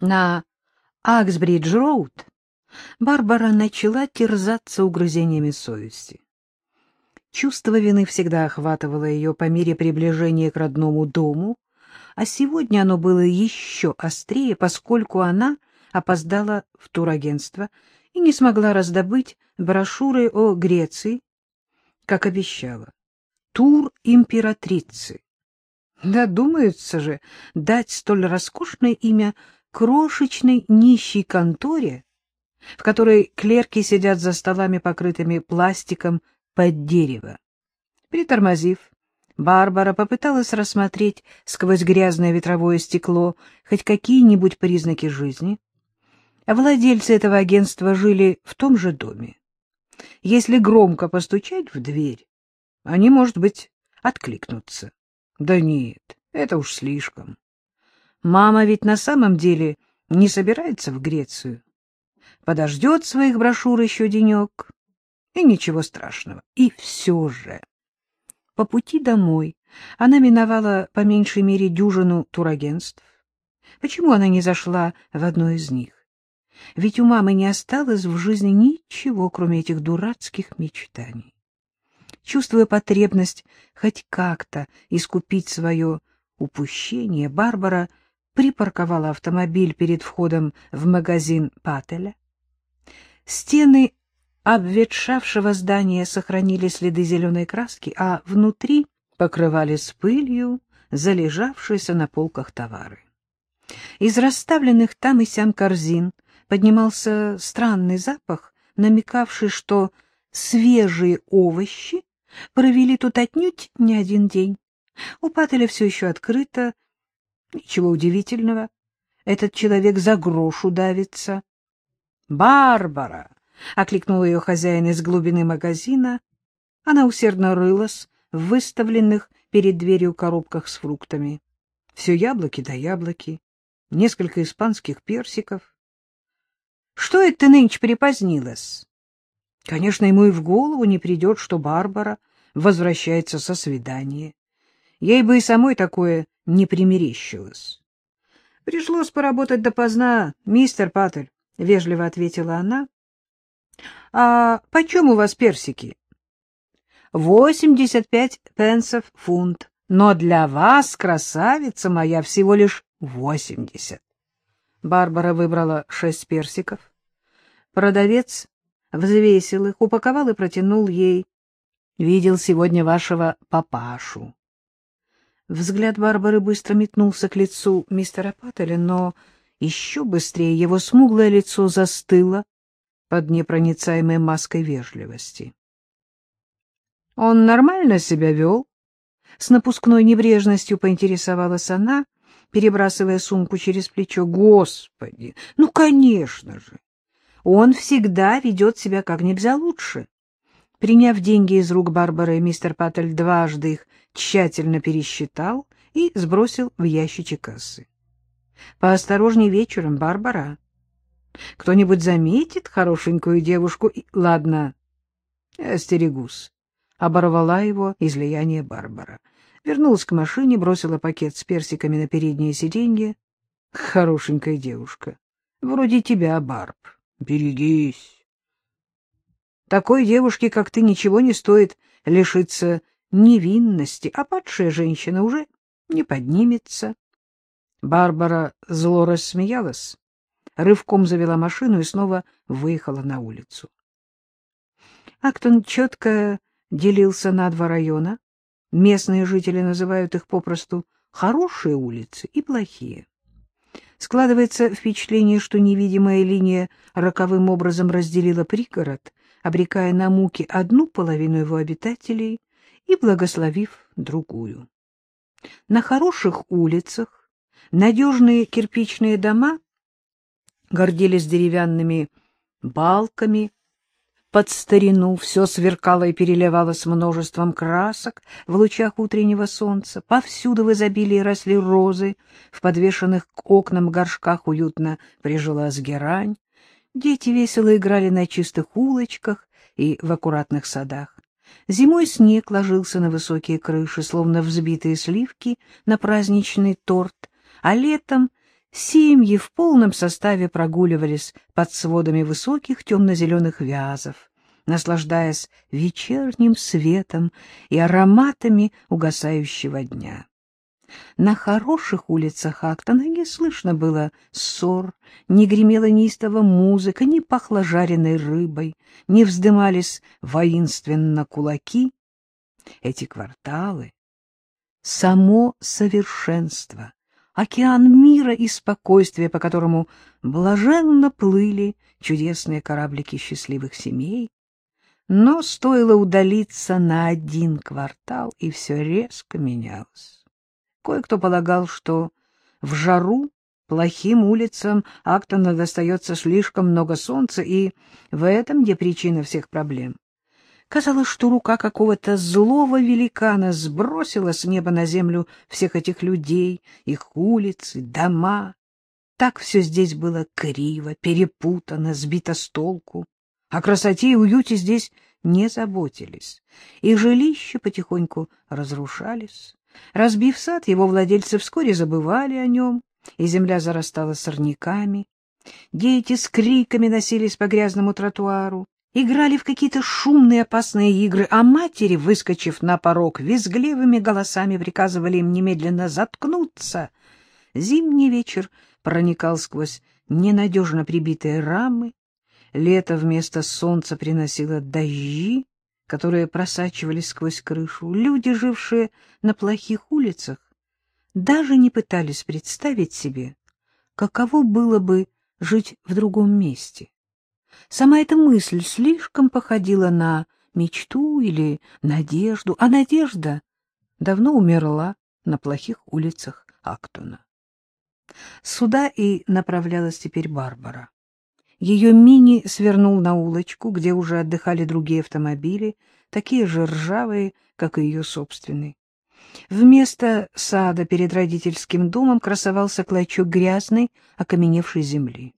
На Аксбридж-роуд Барбара начала терзаться угрызениями совести. Чувство вины всегда охватывало ее по мере приближения к родному дому, а сегодня оно было еще острее, поскольку она опоздала в турагентство и не смогла раздобыть брошюры о Греции, как обещала. Тур императрицы. Додумаются же дать столь роскошное имя крошечной нищей конторе, в которой клерки сидят за столами, покрытыми пластиком под дерево. Притормозив, Барбара попыталась рассмотреть сквозь грязное ветровое стекло хоть какие-нибудь признаки жизни. Владельцы этого агентства жили в том же доме. Если громко постучать в дверь, они, может быть, откликнутся. Да нет, это уж слишком. Мама ведь на самом деле не собирается в Грецию. Подождет своих брошюр еще денек, и ничего страшного. И все же. По пути домой она миновала по меньшей мере дюжину турагентств. Почему она не зашла в одно из них? Ведь у мамы не осталось в жизни ничего, кроме этих дурацких мечтаний. Чувствуя потребность хоть как-то искупить свое упущение, Барбара припарковала автомобиль перед входом в магазин Паттеля. Стены обветшавшего здания сохранили следы зеленой краски, а внутри покрывались пылью залежавшиеся на полках товары. Из расставленных там и сям корзин поднимался странный запах, намекавший, что свежие овощи провели тут отнюдь не один день. У Пателя все еще открыто. Ничего удивительного. Этот человек за грош удавится. «Барбара!» — окликнул ее хозяин из глубины магазина. Она усердно рылась в выставленных перед дверью коробках с фруктами. Все яблоки да яблоки, несколько испанских персиков. — Что это нынче припозднилась? Конечно, ему и в голову не придет, что Барбара возвращается со свидания. Ей бы и самой такое не примерещилось. — Пришлось поработать допоздна, мистер Паттель, — вежливо ответила она. — А почем у вас персики? — Восемьдесят пять пенсов фунт, но для вас, красавица моя, всего лишь восемьдесят. Барбара выбрала шесть персиков. Продавец взвесил их, упаковал и протянул ей. Видел сегодня вашего папашу. Взгляд Барбары быстро метнулся к лицу мистера Паттеля, но еще быстрее его смуглое лицо застыло под непроницаемой маской вежливости. Он нормально себя вел? С напускной небрежностью поинтересовалась она, перебрасывая сумку через плечо. Господи, ну, конечно же! Он всегда ведет себя как нельзя лучше. Приняв деньги из рук Барбары, мистер Паттель дважды их тщательно пересчитал и сбросил в ящичек кассы. — Поосторожней вечером, Барбара. Кто-нибудь заметит хорошенькую девушку? Ладно, остерегусь. Оборвала его излияние Барбара. Вернулась к машине, бросила пакет с персиками на переднее сиденье. Хорошенькая девушка. Вроде тебя, Барб. Берегись. Такой девушке, как ты, ничего не стоит лишиться невинности, а падшая женщина уже не поднимется. Барбара зло рассмеялась, рывком завела машину и снова выехала на улицу. Актон четко делился на два района. Местные жители называют их попросту «хорошие улицы» и «плохие». Складывается впечатление, что невидимая линия роковым образом разделила пригород обрекая на муки одну половину его обитателей и благословив другую. На хороших улицах надежные кирпичные дома гордились деревянными балками, под старину все сверкало и переливалось множеством красок в лучах утреннего солнца. Повсюду в изобилии росли розы, в подвешенных к окнам горшках уютно прижилась герань. Дети весело играли на чистых улочках и в аккуратных садах. Зимой снег ложился на высокие крыши, словно взбитые сливки на праздничный торт, а летом семьи в полном составе прогуливались под сводами высоких темно-зеленых вязов, наслаждаясь вечерним светом и ароматами угасающего дня. На хороших улицах Актона не слышно было ссор, не гремела неистово музыка, не пахло жареной рыбой, не вздымались воинственно кулаки. Эти кварталы — само совершенство, океан мира и спокойствия, по которому блаженно плыли чудесные кораблики счастливых семей. Но стоило удалиться на один квартал, и все резко менялось. Кое-кто полагал, что в жару плохим улицам Актона достается слишком много солнца, и в этом где причина всех проблем. Казалось, что рука какого-то злого великана сбросила с неба на землю всех этих людей, их улицы, дома. Так все здесь было криво, перепутано, сбито с толку. О красоте и уюте здесь не заботились, и жилища потихоньку разрушались. Разбив сад, его владельцы вскоре забывали о нем, и земля зарастала сорняками. Дети с криками носились по грязному тротуару, играли в какие-то шумные опасные игры, а матери, выскочив на порог, визгливыми голосами приказывали им немедленно заткнуться. Зимний вечер проникал сквозь ненадежно прибитые рамы, лето вместо солнца приносило дожди, которые просачивались сквозь крышу. Люди, жившие на плохих улицах, даже не пытались представить себе, каково было бы жить в другом месте. Сама эта мысль слишком походила на мечту или надежду, а надежда давно умерла на плохих улицах Актона. Сюда и направлялась теперь Барбара. Ее мини свернул на улочку, где уже отдыхали другие автомобили, такие же ржавые, как и ее собственный. Вместо сада перед родительским домом красовался клочок грязной, окаменевшей земли.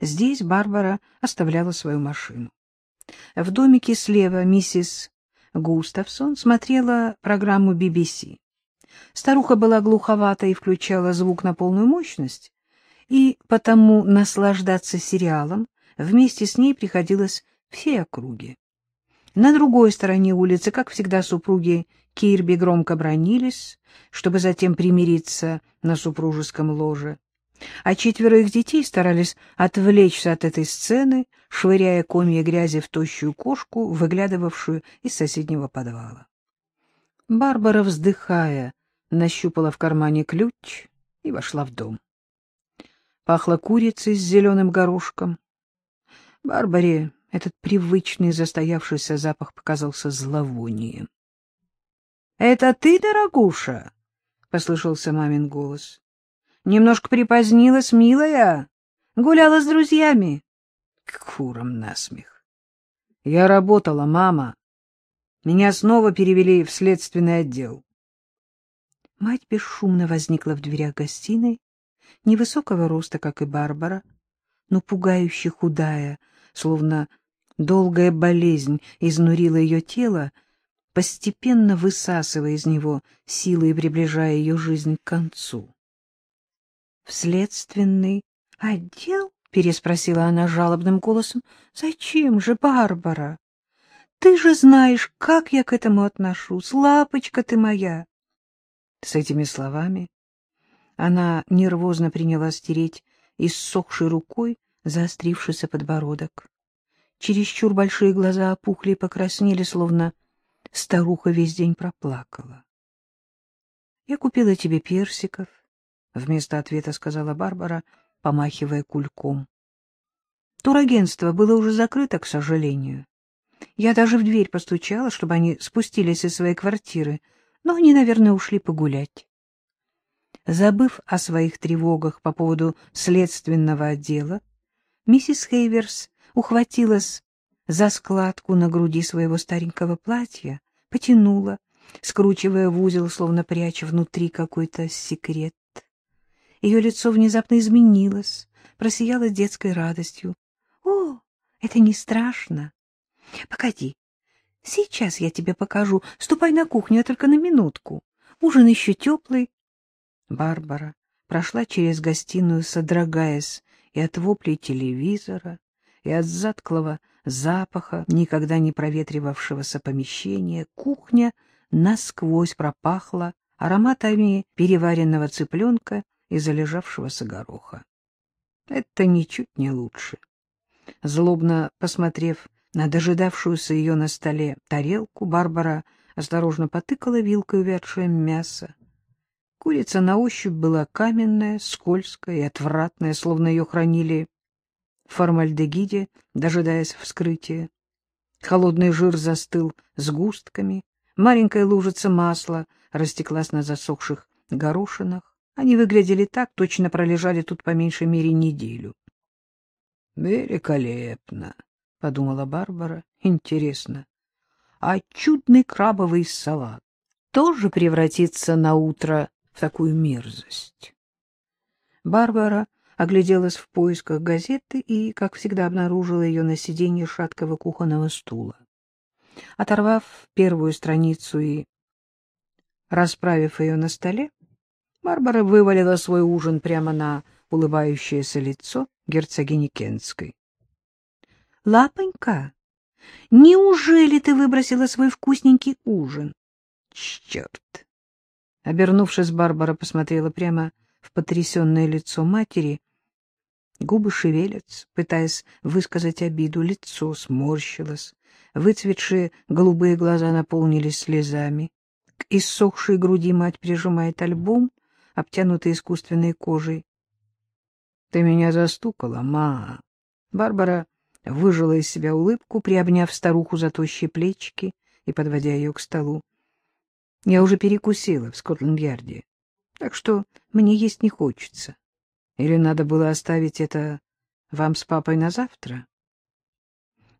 Здесь Барбара оставляла свою машину. В домике слева миссис Густавсон смотрела программу BBC. Старуха была глуховата и включала звук на полную мощность, и потому наслаждаться сериалом вместе с ней приходилось всей округе. На другой стороне улицы, как всегда, супруги Кирби громко бронились, чтобы затем примириться на супружеском ложе. А четверо их детей старались отвлечься от этой сцены, швыряя комья грязи в тощую кошку, выглядывавшую из соседнего подвала. Барбара, вздыхая, нащупала в кармане ключ и вошла в дом. Пахло курицей с зеленым горошком. Барбаре этот привычный застоявшийся запах показался зловонием. — Это ты, дорогуша? — послышался мамин голос. — Немножко припозднилась, милая. Гуляла с друзьями. К курам насмех. — Я работала, мама. Меня снова перевели в следственный отдел. Мать бесшумно возникла в дверях гостиной, невысокого роста, как и Барбара, но пугающе худая, словно долгая болезнь изнурила ее тело, постепенно высасывая из него силы и приближая ее жизнь к концу. — В следственный отдел? — переспросила она жалобным голосом. — Зачем же, Барбара? Ты же знаешь, как я к этому отношусь. Лапочка ты моя! С этими словами она нервозно принялась стереть иссохшей рукой заострившийся подбородок. Чересчур большие глаза опухли и покраснели, словно старуха весь день проплакала. — Я купила тебе персиков, — вместо ответа сказала Барбара, помахивая кульком. Турагентство было уже закрыто, к сожалению. Я даже в дверь постучала, чтобы они спустились из своей квартиры, но они, наверное, ушли погулять. Забыв о своих тревогах по поводу следственного отдела, миссис Хейверс ухватилась за складку на груди своего старенького платья, потянула, скручивая в узел, словно пряча внутри какой-то секрет. Ее лицо внезапно изменилось, просияло детской радостью. — О, это не страшно. — Погоди, сейчас я тебе покажу. Ступай на кухню, а только на минутку. Ужин еще теплый. Барбара прошла через гостиную, содрогаясь и от воплей телевизора, и от затклого запаха, никогда не проветривавшегося помещения. Кухня насквозь пропахла ароматами переваренного цыпленка и залежавшегося гороха. Это ничуть не лучше. Злобно посмотрев на дожидавшуюся ее на столе тарелку, Барбара осторожно потыкала вилкой увядшее мясо. Курица на ощупь была каменная, скользкая и отвратная, словно ее хранили в формальдегиде, дожидаясь вскрытия. Холодный жир застыл сгустками, маленькая лужица масла растеклась на засохших горошинах. Они выглядели так, точно пролежали тут по меньшей мере неделю. — Великолепно, — подумала Барбара. — Интересно, а чудный крабовый салат тоже превратится на утро в такую мерзость? Барбара огляделась в поисках газеты и, как всегда, обнаружила ее на сиденье шаткого кухонного стула. Оторвав первую страницу и расправив ее на столе, Барбара вывалила свой ужин прямо на улыбающееся лицо герцогини Кенской. — Лапонька, неужели ты выбросила свой вкусненький ужин? — Черт! Обернувшись, Барбара посмотрела прямо в потрясенное лицо матери. Губы шевелятся, пытаясь высказать обиду, лицо сморщилось, выцветшие голубые глаза наполнились слезами. К иссохшей груди мать прижимает альбом — обтянутый искусственной кожей. — Ты меня застукала, ма. Барбара выжила из себя улыбку, приобняв старуху за тощие плечики и подводя ее к столу. — Я уже перекусила в Скотланд-Ярде, так что мне есть не хочется. Или надо было оставить это вам с папой на завтра?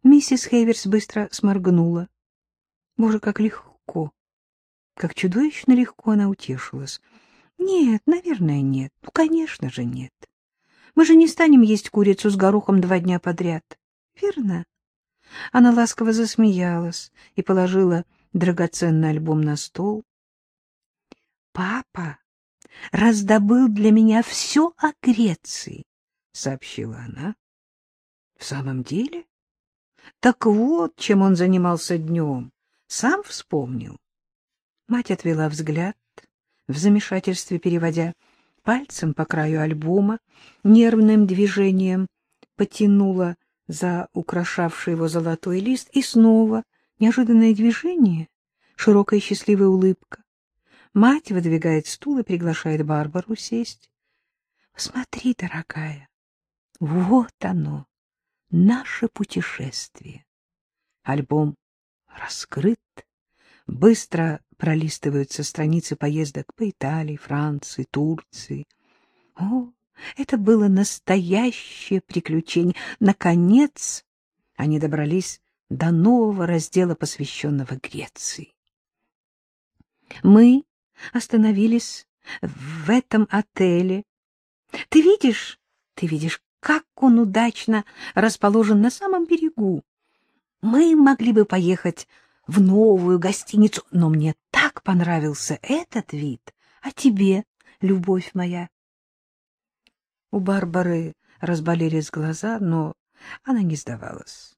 Миссис Хейверс быстро сморгнула. Боже, как легко! Как чудовищно легко она утешилась. Нет, наверное, нет. Ну, конечно же, нет. Мы же не станем есть курицу с горохом два дня подряд. Верно? Она ласково засмеялась и положила драгоценный альбом на стол. Папа раздобыл для меня все о Греции, сообщила она. В самом деле? Так вот, чем он занимался днем. Сам вспомнил. Мать отвела взгляд в замешательстве переводя пальцем по краю альбома, нервным движением потянула за украшавший его золотой лист, и снова неожиданное движение, широкая счастливая улыбка. Мать выдвигает стул и приглашает Барбару сесть. — Смотри, дорогая, вот оно, наше путешествие. Альбом раскрыт, быстро пролистываются страницы поездок по Италии, Франции, Турции. О, это было настоящее приключение. Наконец они добрались до нового раздела, посвященного Греции. Мы остановились в этом отеле. Ты видишь, ты видишь, как он удачно расположен на самом берегу. Мы могли бы поехать в новую гостиницу, но мне так понравился этот вид. А тебе, любовь моя? У Барбары разболелись глаза, но она не сдавалась.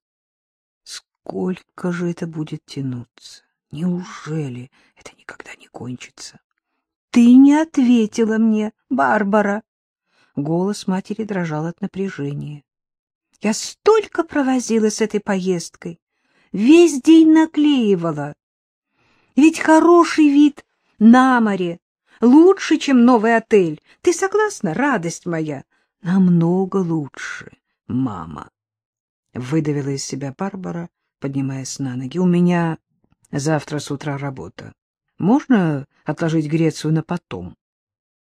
Сколько же это будет тянуться? Неужели это никогда не кончится? Ты не ответила мне, Барбара. Голос матери дрожал от напряжения. Я столько провозилась с этой поездкой весь день наклеивала. Ведь хороший вид на море лучше, чем новый отель. Ты согласна, радость моя? Намного лучше, мама. Выдавила из себя Барбара, поднимаясь на ноги. У меня завтра с утра работа. Можно отложить Грецию на потом?